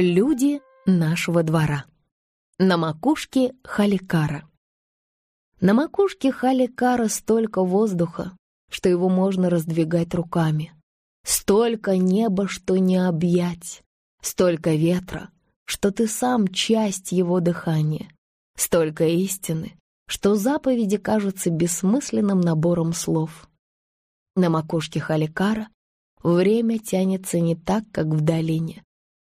Люди нашего двора. На макушке Халикара. На макушке Халикара столько воздуха, что его можно раздвигать руками. Столько неба, что не объять. Столько ветра, что ты сам часть его дыхания. Столько истины, что заповеди кажутся бессмысленным набором слов. На макушке Халикара время тянется не так, как в долине.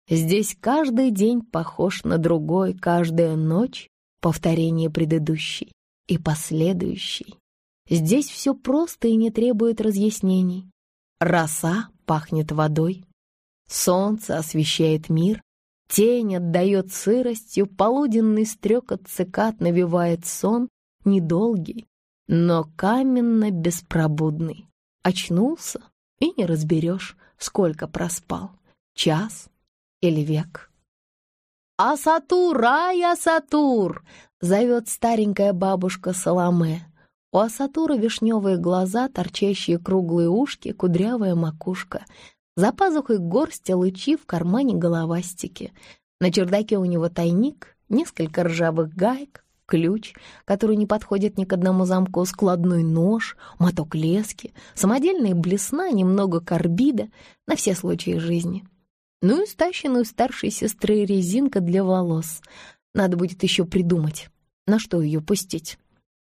Здесь каждый день похож на другой, каждая ночь — повторение предыдущей и последующей. Здесь все просто и не требует разъяснений. Роса пахнет водой, солнце освещает мир, тень отдает сыростью, полуденный стрек от цикад навевает сон, недолгий, но каменно-беспробудный. Очнулся и не разберешь, сколько проспал. Час, элевек. «А Сатур, а я Сатур!» — зовет старенькая бабушка Саламе. У Асатура вишневые глаза, торчащие круглые ушки, кудрявая макушка. За пазухой горсть лычи, в кармане головастики. На чердаке у него тайник, несколько ржавых гаек, ключ, который не подходит ни к одному замку, складной нож, моток лески, самодельная блесна, немного карбида на все случаи жизни. Ну и стащенную старшей сестры резинка для волос. Надо будет еще придумать, на что ее пустить.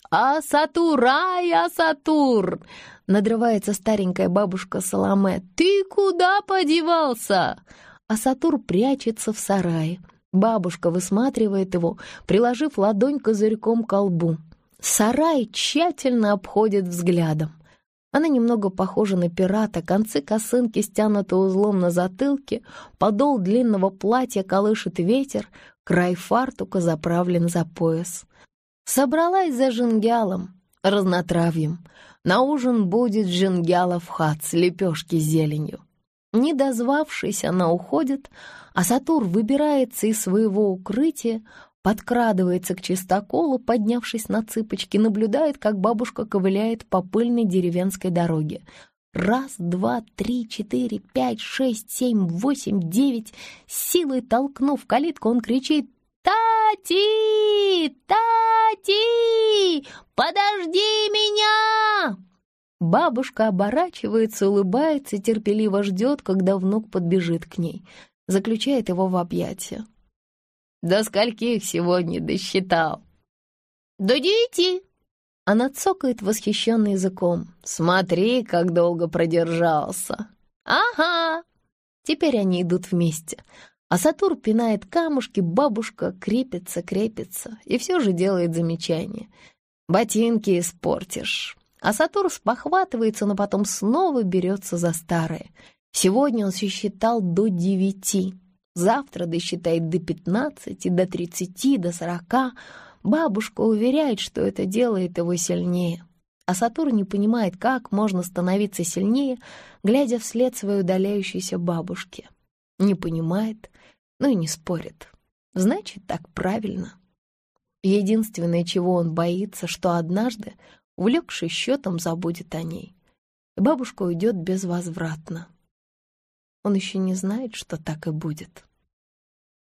«Асатур! Ай, Сатур! — надрывается старенькая бабушка Соломе. «Ты куда подевался?» А Сатур прячется в сарае. Бабушка высматривает его, приложив ладонь козырьком к колбу. Сарай тщательно обходит взглядом. Она немного похожа на пирата, концы косынки стянуты узлом на затылке, подол длинного платья колышет ветер, край фартука заправлен за пояс. Собралась за жингялом, разнотравьем. На ужин будет жингяла в хат с лепешки с зеленью. Не дозвавшись, она уходит, а Сатур выбирается из своего укрытия, подкрадывается к чистоколу, поднявшись на цыпочки, наблюдает, как бабушка ковыляет по пыльной деревенской дороге. Раз, два, три, четыре, пять, шесть, семь, восемь, девять. Силой толкнув калитку, он кричит «Тати! Тати! Подожди меня!» Бабушка оборачивается, улыбается, терпеливо ждет, когда внук подбежит к ней, заключает его в объятия. До скольких сегодня досчитал?» «До девяти!» Она цокает восхищенный языком. «Смотри, как долго продержался!» «Ага!» Теперь они идут вместе. А Сатур пинает камушки, бабушка крепится, крепится и все же делает замечание. «Ботинки испортишь!» А Сатур спохватывается, но потом снова берется за старые. Сегодня он сосчитал до девяти. Завтра досчитает до пятнадцати, до тридцати, до сорока. Бабушка уверяет, что это делает его сильнее. А Сатурн не понимает, как можно становиться сильнее, глядя вслед своей удаляющейся бабушке. Не понимает, но и не спорит. Значит, так правильно. Единственное, чего он боится, что однажды, увлекшись счетом, забудет о ней. И бабушка уйдет безвозвратно. Он еще не знает, что так и будет.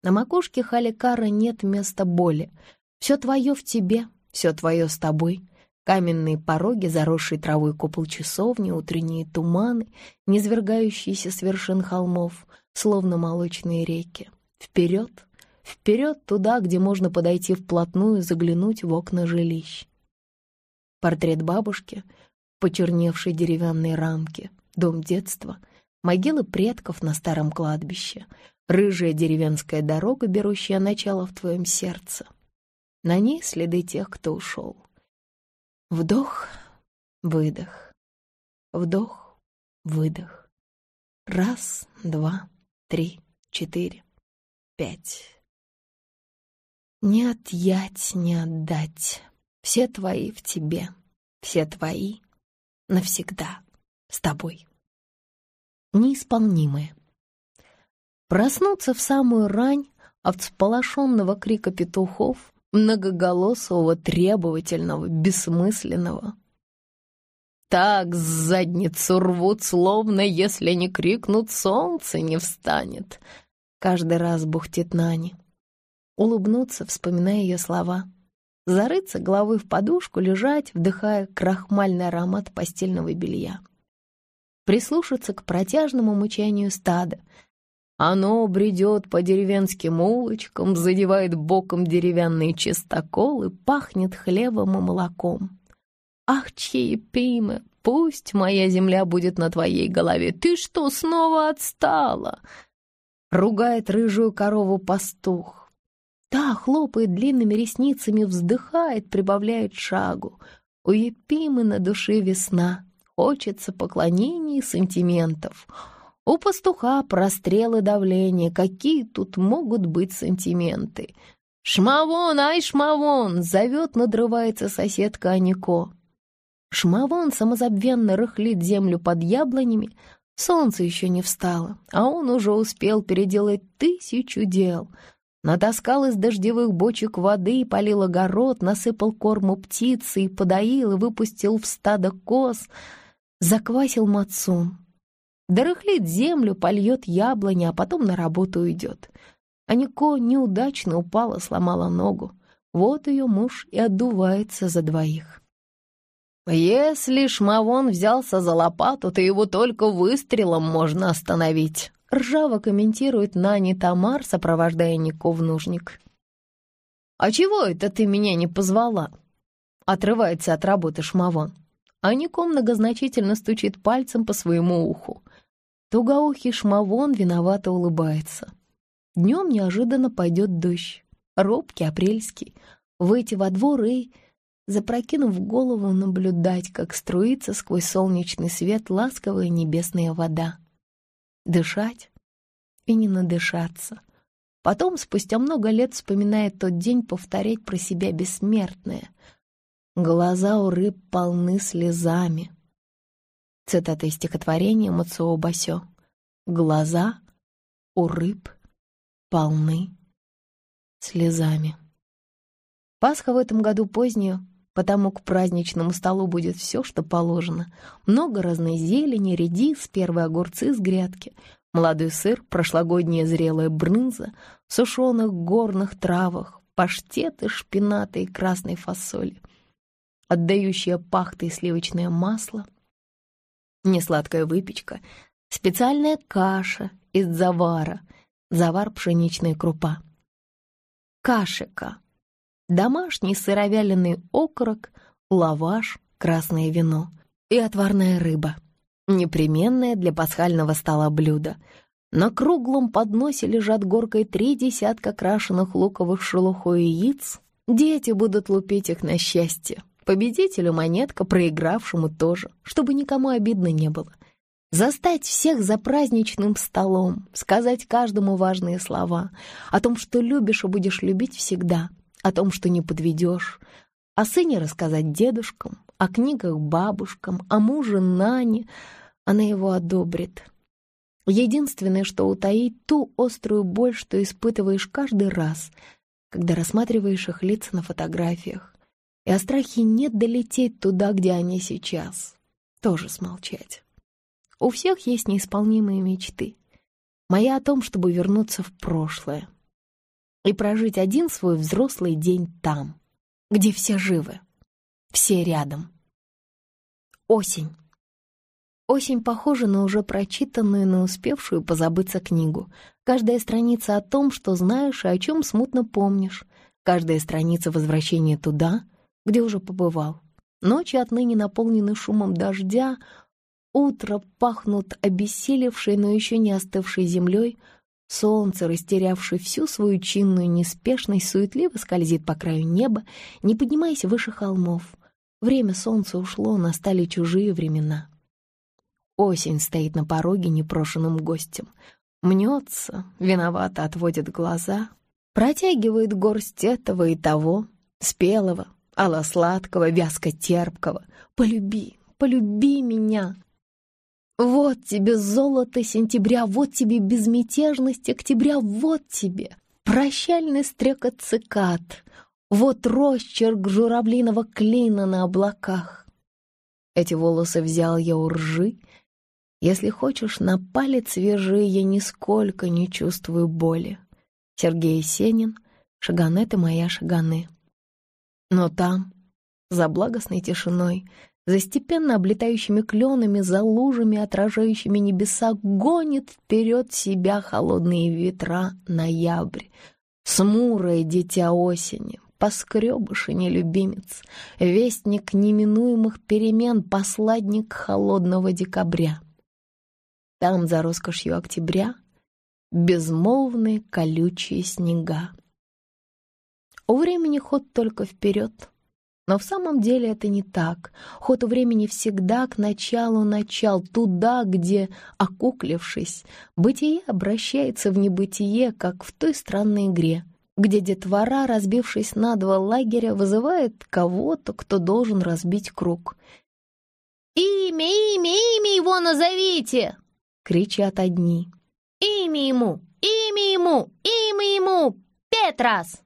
На макушке Халикара нет места боли. Все твое в тебе, все твое с тобой. Каменные пороги, заросшие травой купол часовни, утренние туманы, низвергающиеся с вершин холмов, словно молочные реки. Вперед, вперед туда, где можно подойти вплотную и заглянуть в окна жилищ. Портрет бабушки, почерневшей деревянной рамки, дом детства — Могилы предков на старом кладбище, рыжая деревенская дорога, берущая начало в твоем сердце. На ней следы тех, кто ушел. Вдох, выдох, вдох, выдох. Раз, два, три, четыре, пять. Не отъять, не отдать. Все твои в тебе, все твои навсегда с тобой неисполнимы. Проснуться в самую рань от сполошенного крика петухов, многоголосого, требовательного, бессмысленного. Так задницу рвут, словно если не крикнут, солнце не встанет. Каждый раз бухтит Нани. Улыбнуться, вспоминая ее слова. Зарыться головой в подушку, лежать, вдыхая крахмальный аромат постельного белья прислушаться к протяжному мучению стада. Оно бредет по деревенским улочкам, задевает боком деревянные чистоколы, пахнет хлебом и молоком. «Ах, чьи примы! Пусть моя земля будет на твоей голове! Ты что, снова отстала?» Ругает рыжую корову пастух. Та хлопает длинными ресницами, вздыхает, прибавляет шагу. У Епимы на душе весна — хочется поклонений и сантиментов. У пастуха прострелы давления, какие тут могут быть сантименты? «Шмавон, ай, шмавон!» — зовет, надрывается соседка Анико. Шмавон самозабвенно рыхлит землю под яблонями. Солнце еще не встало, а он уже успел переделать тысячу дел — Натаскал из дождевых бочек воды, полил огород, насыпал корму птицы, и подоил и выпустил в стадо коз — Заквасил Мацун. Дорыхлит землю, польет яблони, а потом на работу уйдет. Анико неудачно упала, сломала ногу. Вот ее муж и отдувается за двоих. «Если Шмавон взялся за лопату, то его только выстрелом можно остановить», ржаво комментирует Нани Тамар, сопровождая Нико в нужник. «А чего это ты меня не позвала?» отрывается от работы Шмавон. Анико многозначительно стучит пальцем по своему уху. Тугоухий шмавон виновато улыбается. Днем неожиданно пойдет дождь, робкий, апрельский. Выйти во двор и, запрокинув голову, наблюдать, как струится сквозь солнечный свет ласковая небесная вода. Дышать и не надышаться. Потом, спустя много лет, вспоминает тот день, повторять про себя бессмертное — Глаза у рыб полны слезами. Цитата из стихотворения Мацуо Басё. Глаза у рыб полны слезами. Пасха в этом году позднюю, потому к праздничному столу будет все, что положено. Много разной зелени, редис, первые огурцы с грядки, молодой сыр, прошлогодняя зрелая брынза, в сушеных горных травах, паштеты, шпинаты и красной фасоли — отдающая пахтой сливочное масло, несладкая выпечка, специальная каша из завара, завар пшеничная крупа, кашика, домашний сыровяленый окорок, лаваш, красное вино и отварная рыба, непременное для пасхального стола блюдо. На круглом подносе лежат горкой три десятка крашеных луковых шелухой яиц. Дети будут лупить их на счастье. Победителю монетка, проигравшему тоже, чтобы никому обидно не было. Застать всех за праздничным столом, сказать каждому важные слова о том, что любишь и будешь любить всегда, о том, что не подведешь, о сыне рассказать дедушкам, о книгах бабушкам, о муже Нане. Она его одобрит. Единственное, что утаить ту острую боль, что испытываешь каждый раз, когда рассматриваешь их лица на фотографиях и о страхе нет долететь туда, где они сейчас. Тоже смолчать. У всех есть неисполнимые мечты. Моя о том, чтобы вернуться в прошлое и прожить один свой взрослый день там, где все живы, все рядом. Осень. Осень похожа на уже прочитанную, на успевшую позабыться книгу. Каждая страница о том, что знаешь и о чем смутно помнишь. Каждая страница возвращения туда — где уже побывал. Ночи отныне наполнены шумом дождя, утро пахнут обессилевшей, но еще не остывшей землей, солнце, растерявшее всю свою чинную неспешность, суетливо скользит по краю неба, не поднимаясь выше холмов. Время солнца ушло, настали чужие времена. Осень стоит на пороге непрошенным гостем. Мнется, виновато отводит глаза, протягивает горсть этого и того, спелого, Алла сладкого, вязко-терпкого, полюби, полюби меня. Вот тебе золото сентября, вот тебе безмятежность октября, вот тебе прощальный стрекот цикад, вот росчерк журавлиного клина на облаках. Эти волосы взял я у ржи. Если хочешь, на палец вяжи, я нисколько не чувствую боли. Сергей Есенин. шаганеты моя шаганы. Но там, за благостной тишиной, за степенно облетающими кленами, за лужами, отражающими небеса, гонит вперед себя холодные ветра ноябрь. Смурое дитя осени, поскребыш и нелюбимец, вестник неминуемых перемен, посладник холодного декабря. Там, за роскошью октября, безмолвные колючие снега. У времени ход только вперед. Но в самом деле это не так. Ход времени всегда к началу начал, туда, где, окуклившись, бытие обращается в небытие, как в той странной игре, где детвора, разбившись на два лагеря, вызывает кого-то, кто должен разбить круг. «Имя, имя, имя его назовите!» — кричат одни. «Имя ему! Имя ему! Имя ему! Петрас!»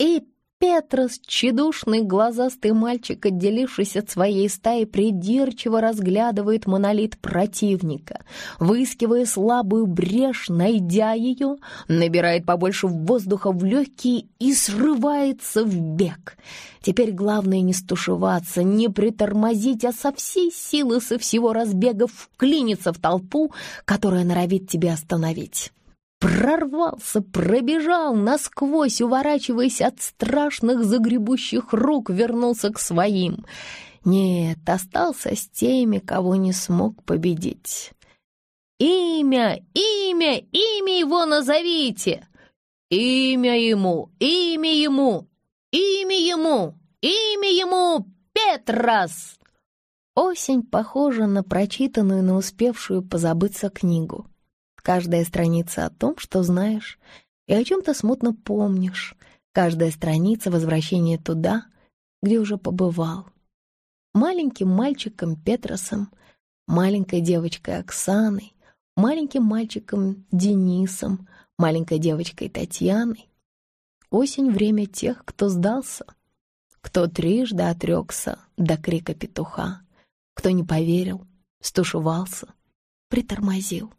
и Петрос, тщедушный глазастый мальчик, отделившись от своей стаи, придирчиво разглядывает монолит противника, выискивая слабую брешь, найдя ее, набирает побольше воздуха в легкие и срывается в бег. Теперь главное не стушеваться, не притормозить, а со всей силы, со всего разбега вклиниться в толпу, которая норовит тебя остановить прорвался, пробежал насквозь, уворачиваясь от страшных загребущих рук, вернулся к своим. Нет, остался с теми, кого не смог победить. «Имя, имя, имя его назовите!» «Имя ему, имя ему, имя ему, имя ему Петрос!» Осень похожа на прочитанную, на успевшую позабыться книгу. Каждая страница о том, что знаешь, и о чем-то смутно помнишь. Каждая страница — возвращения туда, где уже побывал. Маленьким мальчиком Петросом, маленькой девочкой Оксаной, маленьким мальчиком Денисом, маленькой девочкой Татьяной. Осень — время тех, кто сдался, кто трижды отрекся до крика петуха, кто не поверил, стушевался, притормозил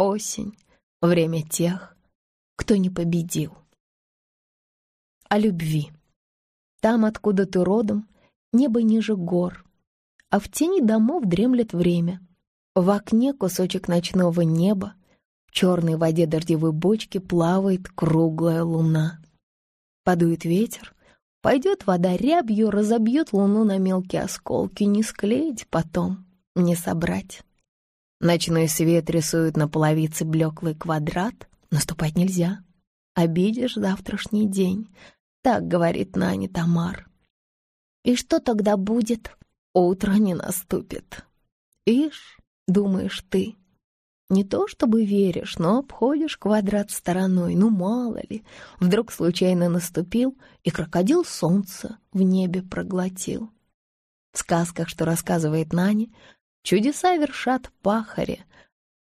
осень, время тех, кто не победил. О любви. Там, откуда ты родом, небо ниже гор, а в тени домов дремлет время. В окне кусочек ночного неба, в черной воде дождевой бочки плавает круглая луна. Подует ветер, пойдет вода рябью, разобьет луну на мелкие осколки, не склеить потом, не собрать. Ночной свет рисует на половице блеклый квадрат. Наступать нельзя. Обидишь завтрашний день. Так говорит Нани Тамар. И что тогда будет? Утро не наступит. Ишь, думаешь ты. Не то чтобы веришь, но обходишь квадрат стороной. Ну, мало ли. Вдруг случайно наступил, и крокодил солнце в небе проглотил. В сказках, что рассказывает Нани, Чудеса вершат пахари.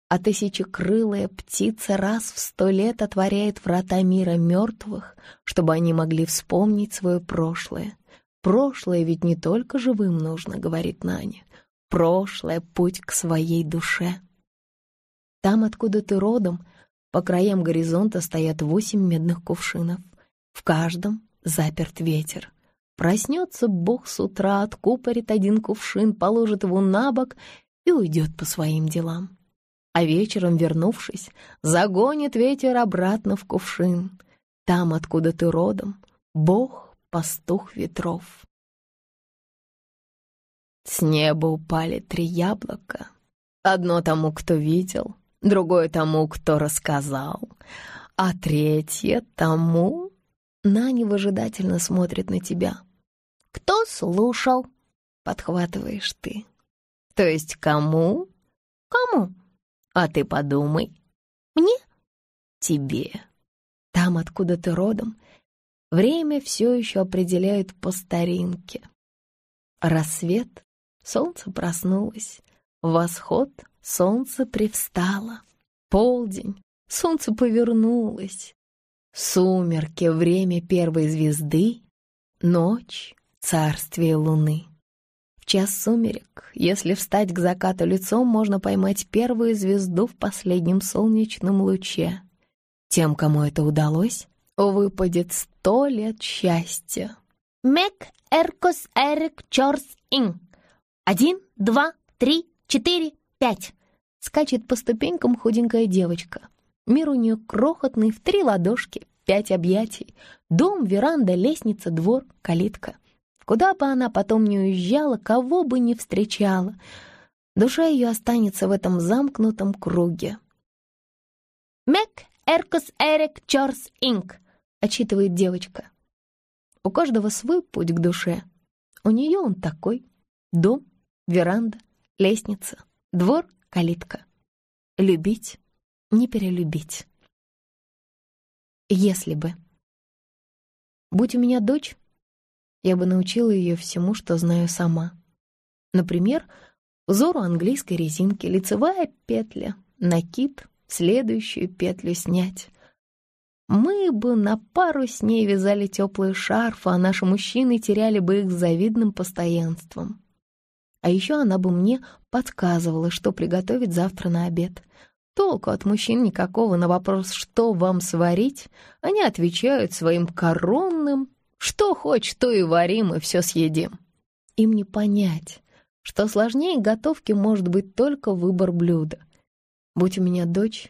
А тысячекрылая птица раз в сто лет отворяет врата мира мертвых, чтобы они могли вспомнить свое прошлое. Прошлое ведь не только живым нужно, говорит Наня. Прошлое — путь к своей душе. Там, откуда ты родом, по краям горизонта стоят восемь медных кувшинов. В каждом заперт ветер. Проснется Бог с утра, откупорит один кувшин, положит его на бок и уйдет по своим делам. А вечером, вернувшись, загонит ветер обратно в кувшин. Там, откуда ты родом, Бог — пастух ветров. С неба упали три яблока. Одно тому, кто видел, другое тому, кто рассказал, а третье тому... Нани выжидательно смотрит на тебя — кто слушал?» — подхватываешь ты. «То есть кому?» «Кому?» «А ты подумай». «Мне?» «Тебе». «Там, откуда ты родом, время все еще определяют по старинке». Рассвет, солнце проснулось, восход, солнце привстало, полдень, солнце повернулось, сумерки, время первой звезды, ночь, царствие луны. В час сумерек, если встать к закату лицом, можно поймать первую звезду в последнем солнечном луче. Тем, кому это удалось, выпадет сто лет счастья. Мек Эркус эрик чорс ин. Один, два, три, четыре, пять. Скачет по ступенькам худенькая девочка. Мир у нее крохотный в три ладошки, пять объятий. Дом, веранда, лестница, двор, калитка — Куда бы она потом не уезжала, кого бы не встречала, душа ее останется в этом замкнутом круге. «Мек, Эркус, Эрик, Чорс, Инк», — отчитывает девочка. У каждого свой путь к душе. У нее он такой. Дом, веранда, лестница, двор, калитка. Любить, не перелюбить. Если бы. Будь у меня дочь, я бы научила ее всему, что знаю сама. Например, узору английской резинки, лицевая петля, накид, следующую петлю снять. Мы бы на пару с ней вязали теплые шарфы, а наши мужчины теряли бы их с завидным постоянством. А еще она бы мне подсказывала, что приготовить завтра на обед. Толку от мужчин никакого на вопрос «что вам сварить?» они отвечают своим коронным что хочешь, то и варим, и все съедим. Им не понять, что сложнее готовки может быть только выбор блюда. Будь у меня дочь,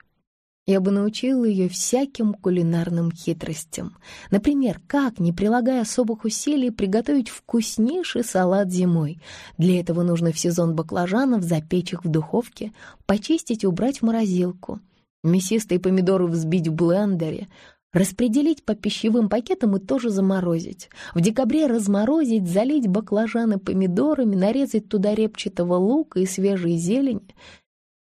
я бы научила ее всяким кулинарным хитростям. Например, как, не прилагая особых усилий, приготовить вкуснейший салат зимой. Для этого нужно в сезон баклажанов запечь их в духовке, почистить и убрать в морозилку. Мясистые помидоры взбить в блендере — Распределить по пищевым пакетам и тоже заморозить. В декабре разморозить, залить баклажаны помидорами, нарезать туда репчатого лука и свежей зелени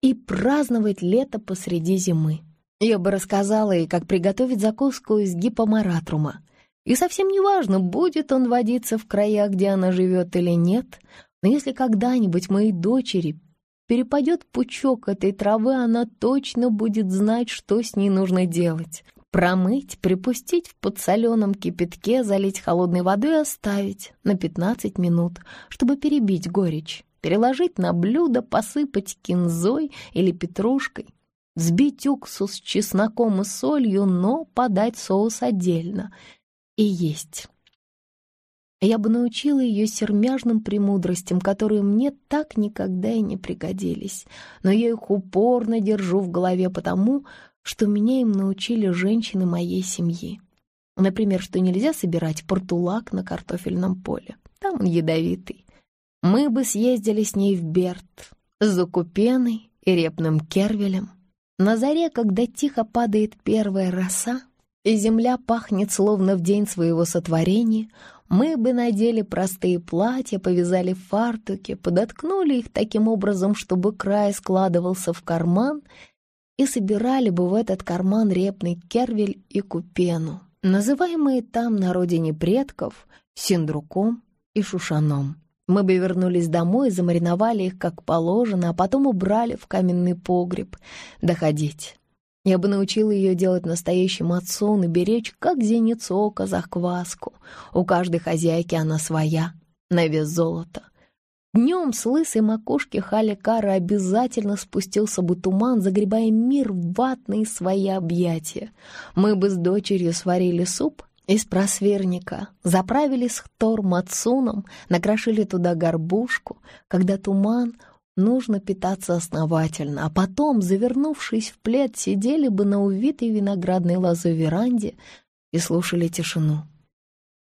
и праздновать лето посреди зимы. Я бы рассказала ей, как приготовить закуску из гипомаратрума. И совсем не важно, будет он водиться в краях, где она живет или нет, но если когда-нибудь моей дочери перепадет пучок этой травы, она точно будет знать, что с ней нужно делать. Промыть, припустить в подсоленном кипятке, залить холодной водой и оставить на 15 минут, чтобы перебить горечь. Переложить на блюдо, посыпать кинзой или петрушкой. Взбить уксус с чесноком и солью, но подать соус отдельно. И есть. Я бы научила ее сермяжным премудростям, которые мне так никогда и не пригодились. Но я их упорно держу в голове потому, что меня им научили женщины моей семьи. Например, что нельзя собирать портулак на картофельном поле. Там он ядовитый. Мы бы съездили с ней в Берт, за купеной и репным кервелем. На заре, когда тихо падает первая роса, и земля пахнет словно в день своего сотворения, мы бы надели простые платья, повязали фартуки, подоткнули их таким образом, чтобы край складывался в карман — и собирали бы в этот карман репный кервель и купену, называемые там на родине предков синдруком и шушаном. Мы бы вернулись домой, замариновали их как положено, а потом убрали в каменный погреб. Доходить. Я бы научила ее делать настоящий мацун и беречь, как зеницу ока за. У каждой хозяйки она своя, на вес золота. Днем с лысой макушки Халикара обязательно спустился бы туман, загребая мир в ватные свои объятия. Мы бы с дочерью сварили суп из просверника, заправили с хтор мацуном, накрошили туда горбушку. Когда туман, нужно питаться основательно, а потом, завернувшись в плед, сидели бы на увитой виноградной лозой веранде и слушали тишину.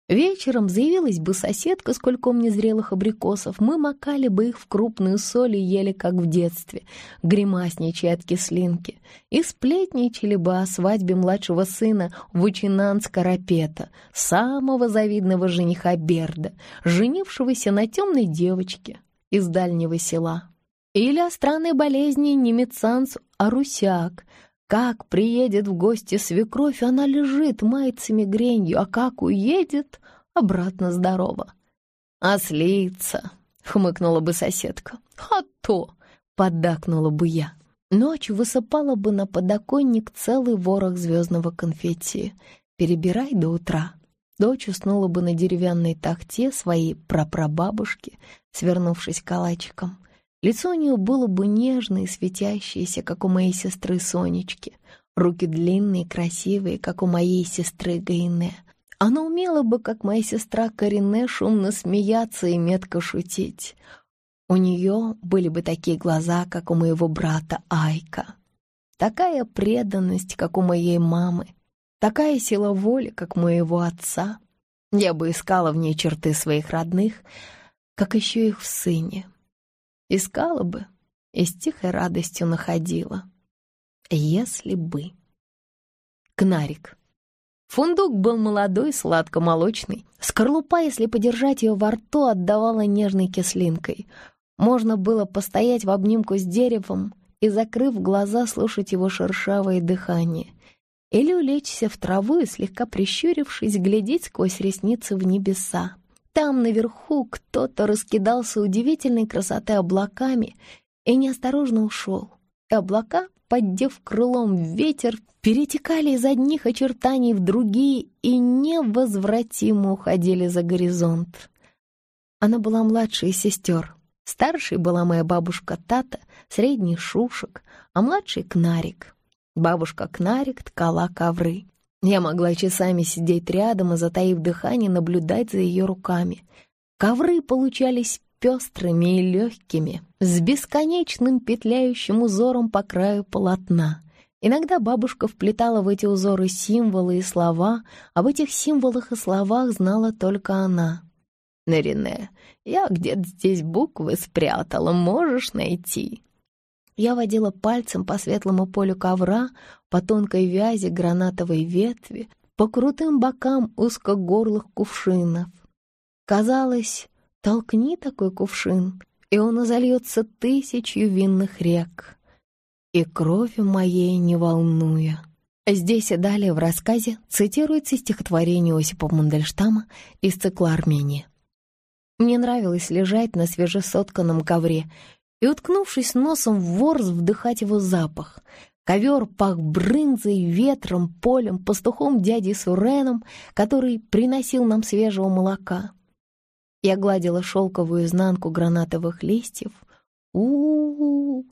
Вечером заявилась бы соседка с кольком незрелых абрикосов. Мы макали бы их в крупную соль и ели, как в детстве, гримасничая от кислинки. И сплетничали бы о свадьбе младшего сына Вучинан Скоропета, самого завидного жениха Берда, женившегося на темной девочке из дальнего села. Или о странной болезни немецанц Арусяк, как приедет в гости свекровь, она лежит, мается мигренью, а как уедет, обратно здорова. «Ослица!» — хмыкнула бы соседка. «А то!» — поддакнула бы я. Ночью высыпала бы на подоконник целый ворох звездного конфетти. «Перебирай до утра!» Дочь уснула бы на деревянной тахте своей прапрабабушки, свернувшись калачиком. Лицо у нее было бы нежное и светящееся, как у моей сестры Сонечки. Руки длинные, красивые, как у моей сестры Гайне. Она умела бы, как моя сестра Карине, шумно смеяться и метко шутить. У нее были бы такие глаза, как у моего брата Айка. Такая преданность, как у моей мамы. Такая сила воли, как моего отца. Я бы искала в ней черты своих родных, как еще их в сыне. Искала бы и с тихой радостью находила. Если бы. Кнарик. Фундук был молодой, сладко-молочный. Скорлупа, если подержать ее во рту, отдавала нежной кислинкой. Можно было постоять в обнимку с деревом и, закрыв глаза, слушать его шершавое дыхание. Или улечься в траву и, слегка прищурившись, глядеть сквозь ресницы в небеса, там наверху кто-то раскидался удивительной красоты облаками и неосторожно ушел. Облака, поддев крылом ветер, перетекали из одних очертаний в другие и невозвратимо уходили за горизонт. Она была младшей из сестер. Старшей была моя бабушка Тата, средний Шушек, а младший Кнарик. Бабушка Кнарик ткала ковры. Я могла часами сидеть рядом и, затаив дыхание, наблюдать за ее руками. Ковры получались пестрыми и легкими, с бесконечным петляющим узором по краю полотна. Иногда бабушка вплетала в эти узоры символы и слова, об этих символах и словах знала только она. «Нарине, я где-то здесь буквы спрятала, можешь найти?» Я водила пальцем по светлому полю ковра, по тонкой вязи гранатовой ветви, по крутым бокам узкогорлых кувшинов. Казалось, толкни такой кувшин, и он озольется тысячью винных рек. И крови моей не волнуя. Здесь и далее в рассказе цитируется стихотворение Осипа Мандельштама из цикла «Армения». Мне нравилось лежать на свежесотканном ковре и, уткнувшись носом в ворс, вдыхать его запах. Ковер пах брынзой, ветром, полем, пастухом дяди Суреном, который приносил нам свежего молока. Я гладила шелковую изнанку гранатовых листьев. у у, -у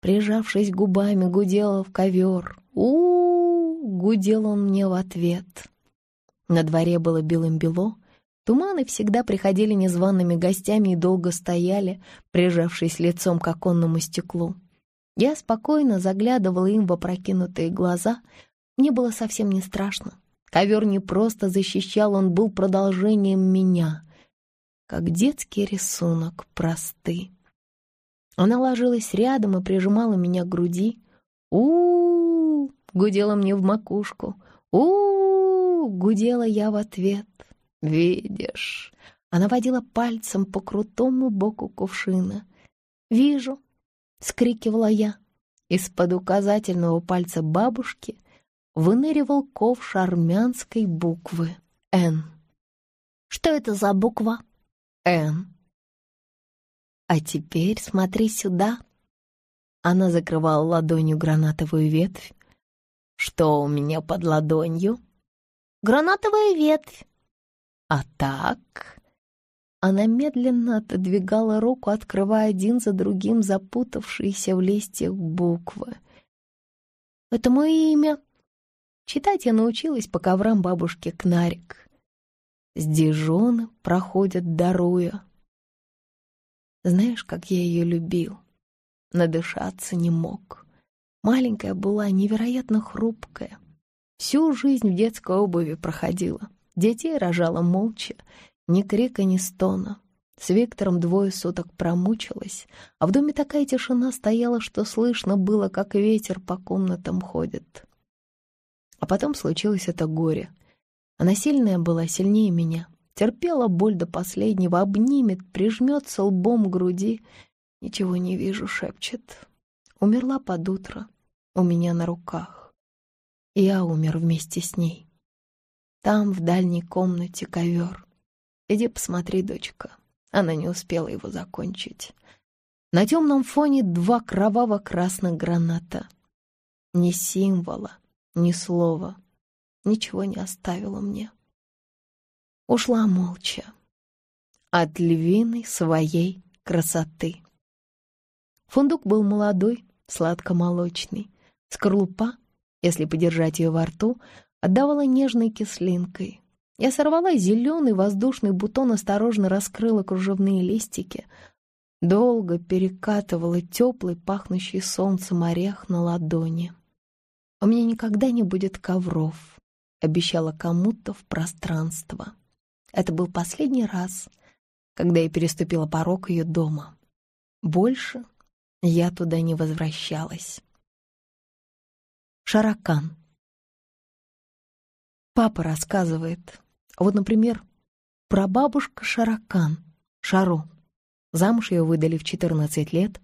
Прижавшись губами, гудела в ковер. у у, -у Гудел он мне в ответ. На дворе было белым-бело, Туманы всегда приходили незваными гостями и долго стояли, прижавшись лицом к оконному стеклу. Я спокойно заглядывала им в опрокинутые глаза. Мне было совсем не страшно. Ковер не просто защищал, он был продолжением меня. Как детский рисунок, просты. Она ложилась рядом и прижимала меня к груди. у, -у, -у гудела мне в макушку. у, -у гудела я в ответ. Видишь?» Она водила пальцем по крутому боку кувшина. «Вижу!» — скрикивала я. Из-под указательного пальца бабушки выныривал ковш армянской буквы «Н». «Что это за буква?» «Н». «А теперь смотри сюда!» Она закрывала ладонью гранатовую ветвь. «Что у меня под ладонью?» «Гранатовая ветвь!» А так? Она медленно отодвигала руку, открывая один за другим запутавшиеся в листьях буквы. «Это мое имя». Читать я научилась по коврам бабушки Кнарик. С Дижона проходят даруя. Знаешь, как я ее любил? Надышаться не мог. Маленькая была, невероятно хрупкая. Всю жизнь в детской обуви проходила. Детей рожала молча, ни крика, ни стона. С Виктором двое суток промучилась, а в доме такая тишина стояла, что слышно было, как ветер по комнатам ходит. А потом случилось это горе. Она сильная была, сильнее меня. Терпела боль до последнего, обнимет, прижмется лбом к груди. «Ничего не вижу», — шепчет. Умерла под утро у меня на руках. Я умер вместе с ней там, в дальней комнате, ковер. Иди посмотри, дочка. Она не успела его закончить. На темном фоне два кроваво-красных граната. Ни символа, ни слова. Ничего не оставила мне. Ушла молча. От львины своей красоты. Фундук был молодой, сладкомолочный. Скорлупа, если подержать ее во рту, отдавала нежной кислинкой. Я сорвала зеленый воздушный бутон, осторожно раскрыла кружевные листики. Долго перекатывала теплый, пахнущий солнцем орех на ладони. «У меня никогда не будет ковров», — обещала кому-то в пространство. Это был последний раз, когда я переступила порог ее дома. Больше я туда не возвращалась. Шаракан. Папа рассказывает. А вот, например, про прабабушка Шаракан, Шаро. Замуж ее выдали в 14 лет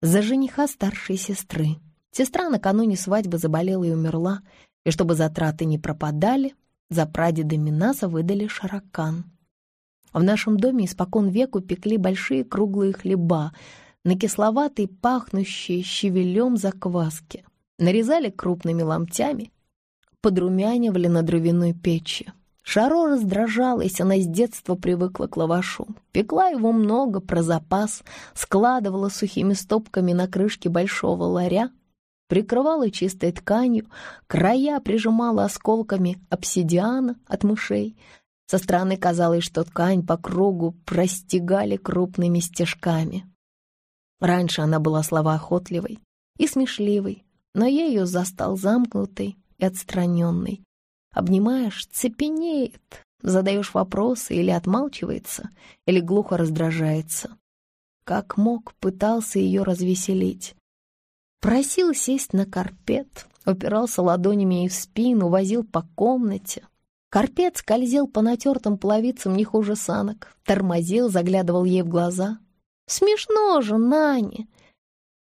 за жениха старшей сестры. Сестра накануне свадьбы заболела и умерла, и чтобы затраты не пропадали, за прадеда Минаса выдали Шаракан. В нашем доме испокон веку пекли большие круглые хлеба на кисловатой, пахнущей щавелем закваски, Нарезали крупными ломтями, подрумянивали на дровяной печи. Шаро раздражалась, она с детства привыкла к лавашу. Пекла его много, про запас, складывала сухими стопками на крышке большого ларя, прикрывала чистой тканью, края прижимала осколками обсидиана от мышей. Со стороны казалось, что ткань по кругу простигали крупными стежками. Раньше она была словоохотливой и смешливой, но я ее застал замкнутой, и отстраненный. Обнимаешь, цепенеет, задаешь вопросы или отмалчивается, или глухо раздражается. Как мог, пытался ее развеселить. Просил сесть на карпет, упирался ладонями ей в спину, возил по комнате. Карпет скользил по натертым половицам не хуже санок, тормозил, заглядывал ей в глаза. «Смешно же, Нани!»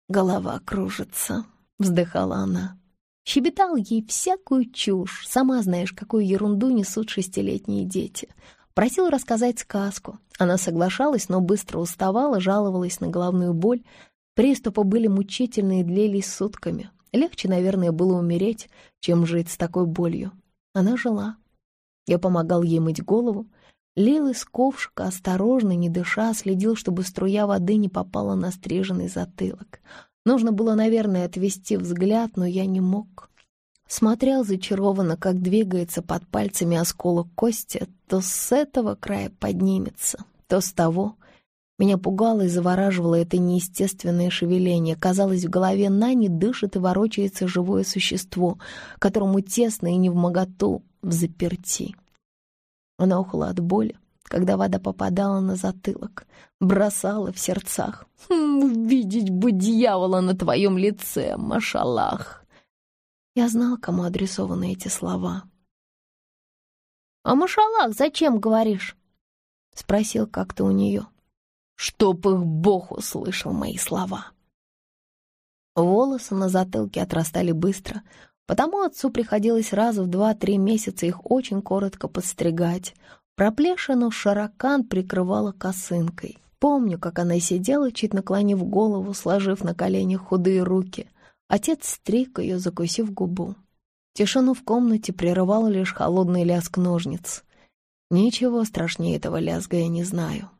Голова кружится, вздыхала она. Щебетал ей всякую чушь, сама знаешь, какую ерунду несут шестилетние дети. Просил рассказать сказку. Она соглашалась, но быстро уставала, жаловалась на головную боль. Приступы были мучительные длились сутками. Легче, наверное, было умереть, чем жить с такой болью. Она жила. Я помогал ей мыть голову. Лил из ковшика, осторожно, не дыша, следил, чтобы струя воды не попала на стриженный затылок — Нужно было, наверное, отвести взгляд, но я не мог. Смотрел зачарованно, как двигается под пальцами осколок кости, то с этого края поднимется, то с того. Меня пугало и завораживало это неестественное шевеление. Казалось, в голове Нани дышит и ворочается живое существо, которому тесно и невмоготу в заперти. Она ухла от боли, когда вода попадала на затылок, бросала в сердцах. «Хм, «Видеть бы дьявола на твоем лице, машалах!» Я знал, кому адресованы эти слова. «А машалах зачем говоришь?» — спросил как-то у нее. «Чтоб их Бог услышал мои слова!» Волосы на затылке отрастали быстро, потому отцу приходилось раза в два-три месяца их очень коротко подстригать. Проплешину Шаракан прикрывала косынкой. Помню, как она сидела, чуть наклонив голову, сложив на коленях худые руки. Отец стриг ее, закусив губу. Тишину в комнате прерывал лишь холодный лязг ножниц. Ничего страшнее этого лязга я не знаю.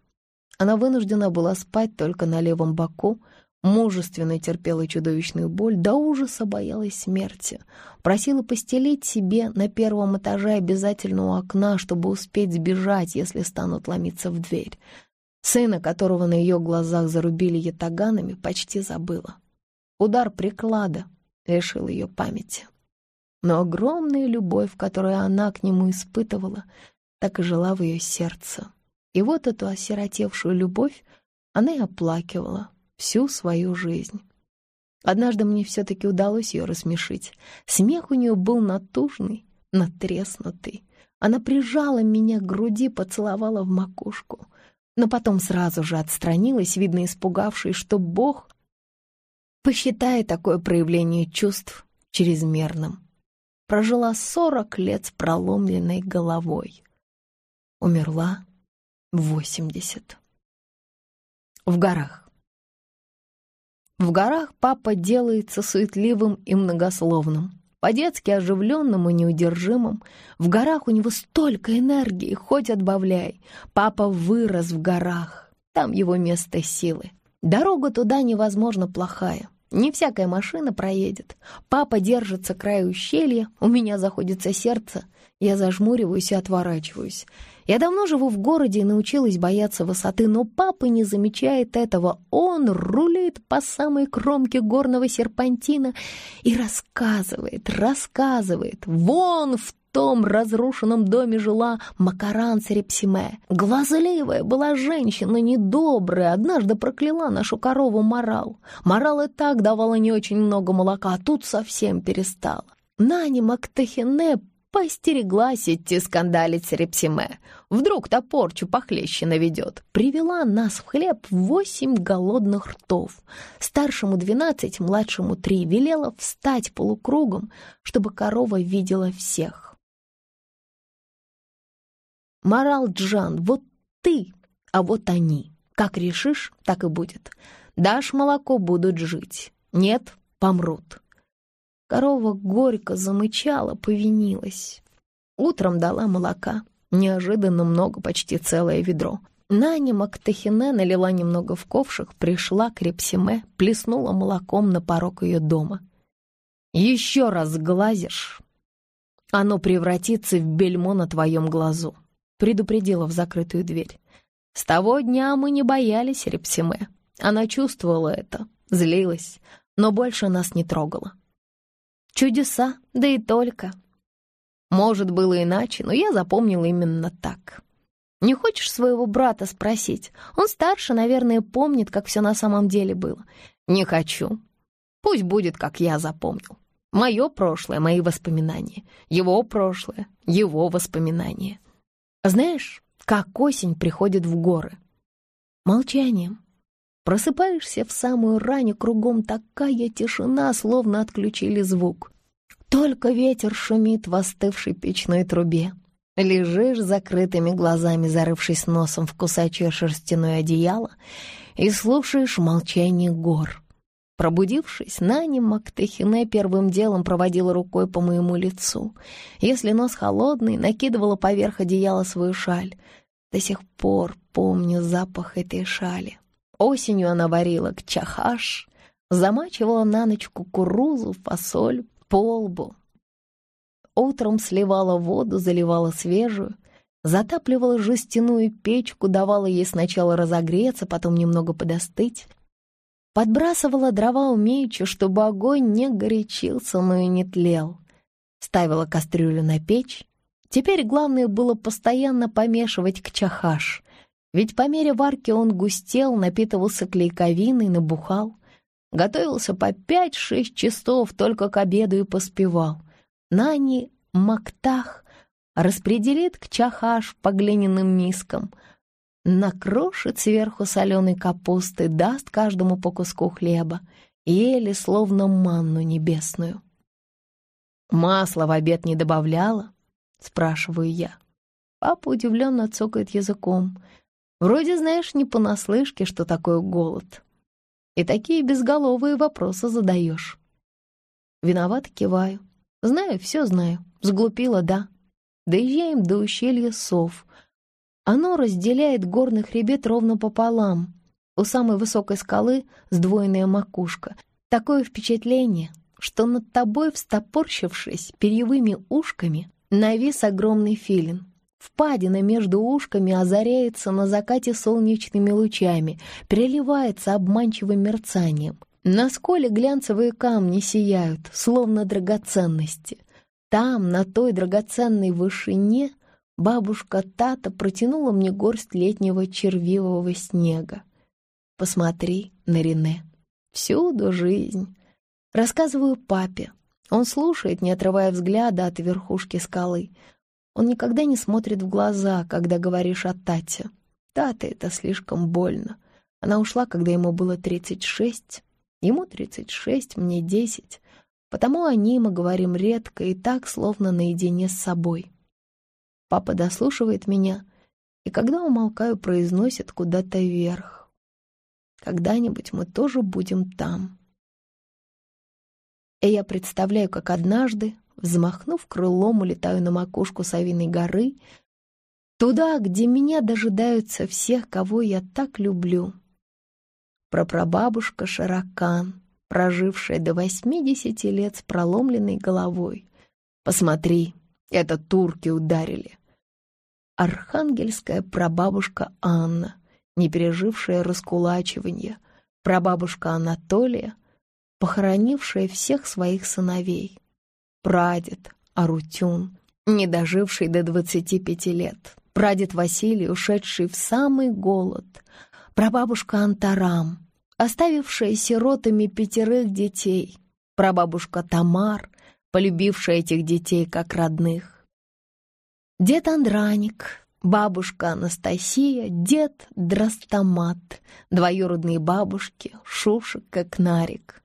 Она вынуждена была спать только на левом боку, мужественно терпела чудовищную боль до ужаса боялась смерти. Просила постелить себе на первом этаже обязательно у окна, чтобы успеть сбежать, если станут ломиться в дверь. Сына, которого на ее глазах зарубили ятаганами, почти забыла. Удар приклада решил ее памяти. Но огромная любовь, которую она к нему испытывала, так и жила в ее сердце. И вот эту осиротевшую любовь она и оплакивала, всю свою жизнь. Однажды мне все-таки удалось ее рассмешить. Смех у нее был натужный, натреснутый. Она прижала меня к груди, поцеловала в макушку. Но потом сразу же отстранилась, видно испугавшись, что Бог посчитая такое проявление чувств чрезмерным. Прожила сорок лет с проломленной головой. Умерла в восемьдесят. В горах. В горах папа делается суетливым и многословным, по-детски оживленным и неудержимым. В горах у него столько энергии, хоть отбавляй. Папа вырос в горах, там его место силы. Дорога туда невозможно плохая. Не всякая машина проедет. Папа держится краю ущелья, у меня заходится сердце. Я зажмуриваюсь и отворачиваюсь. Я давно живу в городе и научилась бояться высоты, но папа не замечает этого. Он рулит по самой кромке горного серпантина и рассказывает, рассказывает. Вон в том разрушенном доме жила Макаран Церепсиме. Глазливая была женщина, недобрая, однажды прокляла нашу корову Морал. Морал и так давала не очень много молока, а тут совсем перестала. Нани Мактахине поостереглась идти скандалить с Репсиме. Вдруг-то порчу похлеще наведет. Привела нас в хлеб восемь голодных ртов. Старшему двенадцать, младшему три, велела встать полукругом, чтобы корова видела всех. Морал Джан, вот ты, а вот они. Как решишь, так и будет. Дашь молоко, будут жить. Нет, помрут. Корова горько замычала, повинилась. Утром дала молока. Неожиданно много, почти целое ведро. Наня Мактахине налила немного в ковшик, пришла к Репсиме, плеснула молоком на порог ее дома. «Еще раз глазишь, оно превратится в бельмо на твоем глазу», предупредила в закрытую дверь. «С того дня мы не боялись Репсиме. Она чувствовала это, злилась, но больше нас не трогала. Чудеса, да и только. Может, было иначе, но я запомнил именно так. Не хочешь своего брата спросить? Он старше, наверное, помнит, как все на самом деле было. Не хочу. Пусть будет, как я запомнил. Мое прошлое, мои воспоминания. Его прошлое, его воспоминания. Знаешь, как осень приходит в горы? Молчанием. Просыпаешься в самую рань, кругом такая тишина, словно отключили звук. Только ветер шумит в остывшей печной трубе. Лежишь закрытыми глазами, зарывшись носом в кусачее шерстяное одеяло, и слушаешь молчание гор. Пробудившись, Нани Мактыхине первым делом проводила рукой по моему лицу. Если нос холодный, накидывала поверх одеяла свою шаль. До сих пор помню запах этой шали. Осенью она варила кчахаш, замачивала на ночь кукурузу, фасоль, полбу. Утром сливала воду, заливала свежую, затапливала жестяную печку, давала ей сначала разогреться, потом немного подостыть. Подбрасывала дрова умеючи, чтобы огонь не горячился, но и не тлел. Ставила кастрюлю на печь. Теперь главное было постоянно помешивать кчахаш. Ведь по мере варки он густел, напитывался клейковиной, набухал. Готовился по пять-шесть часов, только к обеду и поспевал. Нани Мактах распределит к чахаш по глиняным мискам, накрошит сверху соленой капусты, даст каждому по куску хлеба, еле словно манну небесную. «Масло в обед не добавляла?» — спрашиваю я. Папа удивленно цокает языком — Вроде знаешь не понаслышке, что такое голод. И такие безголовые вопросы задаешь. Виноват киваю. Знаю, все знаю. Сглупила, да. Доезжаем до ущелья сов. Оно разделяет горный хребет ровно пополам. У самой высокой скалы сдвоенная макушка. Такое впечатление, что над тобой, встопорщившись перьевыми ушками, навис огромный филин. Впадина между ушками озаряется на закате солнечными лучами, переливается обманчивым мерцанием. На сколе глянцевые камни сияют, словно драгоценности. Там, на той драгоценной вышине, бабушка Тата протянула мне горсть летнего червивого снега. Посмотри на Рене. Всюду жизнь. Рассказываю папе. Он слушает, не отрывая взгляда от верхушки скалы — он никогда не смотрит в глаза, когда говоришь о Тате. Тате это слишком больно. Она ушла, когда ему было 36. Ему 36, мне 10. Потому о ней мы говорим редко и так, словно наедине с собой. Папа дослушивает меня, и когда умолкаю, произносит куда-то вверх. Когда-нибудь мы тоже будем там. И я представляю, как однажды взмахнув крылом, улетаю на макушку совиной горы, туда, где меня дожидаются всех, кого я так люблю. Прапрабабушка Шаракан, прожившая до восьмидесяти лет с проломленной головой. Посмотри, это турки ударили. Архангельская прабабушка Анна, не пережившая раскулачивания, прабабушка Анатолия, похоронившая всех своих сыновей прадед Арутюн, не доживший до 25 лет, прадед Василий, ушедший в самый голод, прабабушка Антарам, оставившая сиротами пятерых детей, прабабушка Тамар, полюбившая этих детей как родных. Дед Андраник, бабушка Анастасия, дед Драстамат, двоюродные бабушки, Шушек как Нарик,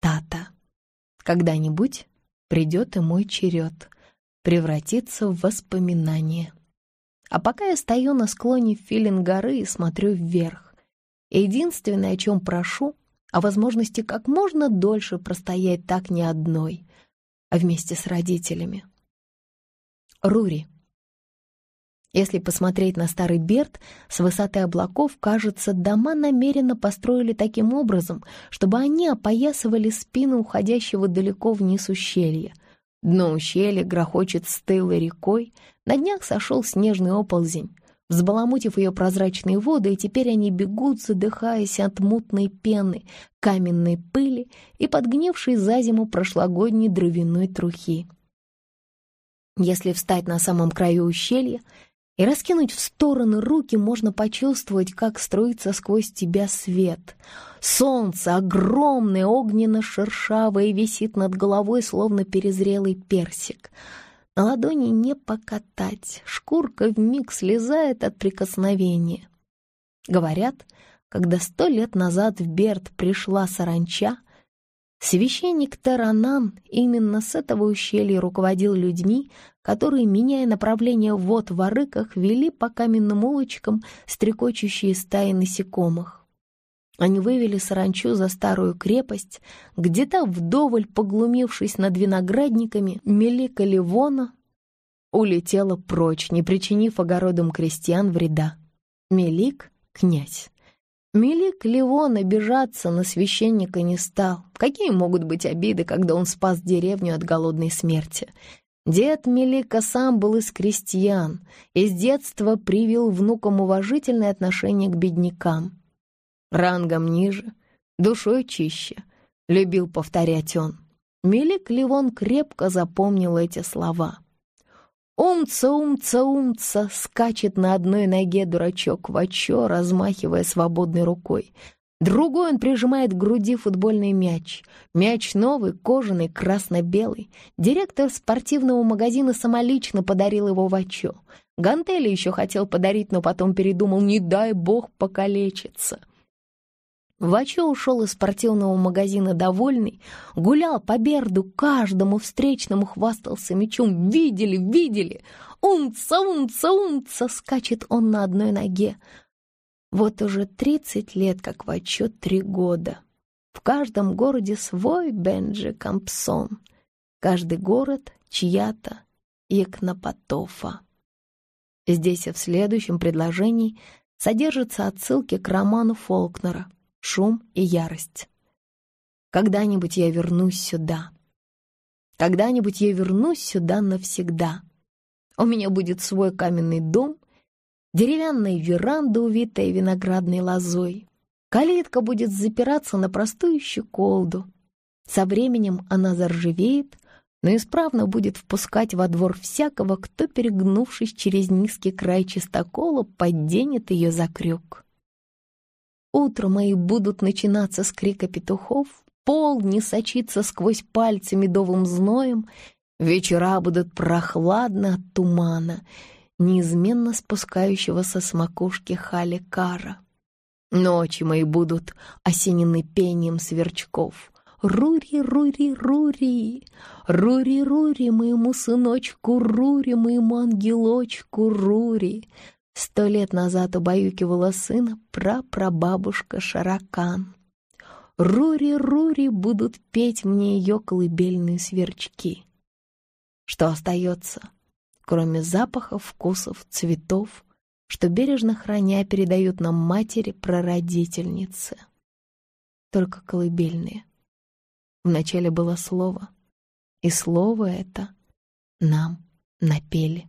Тата. Когда-нибудь Придет и мой черед, превратиться в воспоминание. А пока я стою на склоне филин горы и смотрю вверх. Единственное, о чем прошу, о возможности как можно дольше простоять так не одной, а вместе с родителями. Рури. Если посмотреть на старый Берт, с высоты облаков, кажется, дома намеренно построили таким образом, чтобы они опоясывали спину уходящего далеко вниз ущелья. Дно ущелья грохочет стылой рекой, на днях сошел снежный оползень, взбаламутив ее прозрачные воды, и теперь они бегут, задыхаясь от мутной пены, каменной пыли и подгнившей за зиму прошлогодней дровяной трухи. Если встать на самом краю ущелья — и раскинуть в стороны руки можно почувствовать, как строится сквозь тебя свет. Солнце огромное, огненно-шершавое, висит над головой, словно перезрелый персик. На ладони не покатать, шкурка вмиг слезает от прикосновения. Говорят, когда сто лет назад в Берт пришла саранча, Священник Таранан именно с этого ущелья руководил людьми, которые, меняя направление вод в арыках, вели по каменным улочкам стрекочущие стаи насекомых. Они вывели саранчу за старую крепость, где то вдоволь поглумившись над виноградниками, мелика Ливона улетела прочь, не причинив огородам крестьян вреда. Мелик — князь. Мелик Ливона обижаться на священника не стал. Какие могут быть обиды, когда он спас деревню от голодной смерти? Дед Мелика сам был из крестьян и с детства привил внукам уважительное отношение к беднякам. «Рангом ниже, душой чище», — любил повторять он. Мелик Ливон крепко запомнил эти слова — Умца, умца, умца, скачет на одной ноге дурачок Вачо, размахивая свободной рукой. Другой он прижимает к груди футбольный мяч. Мяч новый, кожаный, красно-белый. Директор спортивного магазина самолично подарил его Вачо. Гантели еще хотел подарить, но потом передумал, не дай бог покалечиться. Вачо ушел из спортивного магазина довольный, гулял по берду, каждому встречному хвастался мечом. «Видели, видели! Умца, умца, умца!» — скачет он на одной ноге. Вот уже тридцать лет, как Вачо три года. В каждом городе свой Бенджи Компсон. Каждый город чья-то Икнопотофа. Здесь и в следующем предложении содержатся отсылки к роману Фолкнера — шум и ярость. Когда-нибудь я вернусь сюда. Когда-нибудь я вернусь сюда навсегда. У меня будет свой каменный дом, деревянная веранда, увитая виноградной лозой. Калитка будет запираться на простую щеколду. Со временем она заржавеет, но исправно будет впускать во двор всякого, кто, перегнувшись через низкий край чистокола, подденет ее за крюк. Утро мои будут начинаться с крика петухов, пол не сочится сквозь пальцы медовым зноем, вечера будут прохладно от тумана, неизменно спускающегося с макушки халикара. Ночи мои будут осенены пением сверчков. Рури, рури, рури, рури, рури, моему сыночку, рури, моему ангелочку, рури. Сто лет назад убаюкивала сына прапрабабушка Шаракан. «Рури-рури будут петь мне ее колыбельные сверчки». Что остается, кроме запахов, вкусов, цветов, что бережно храня передают нам матери-прародительницы? Только колыбельные. Вначале было слово, и слово это нам напели.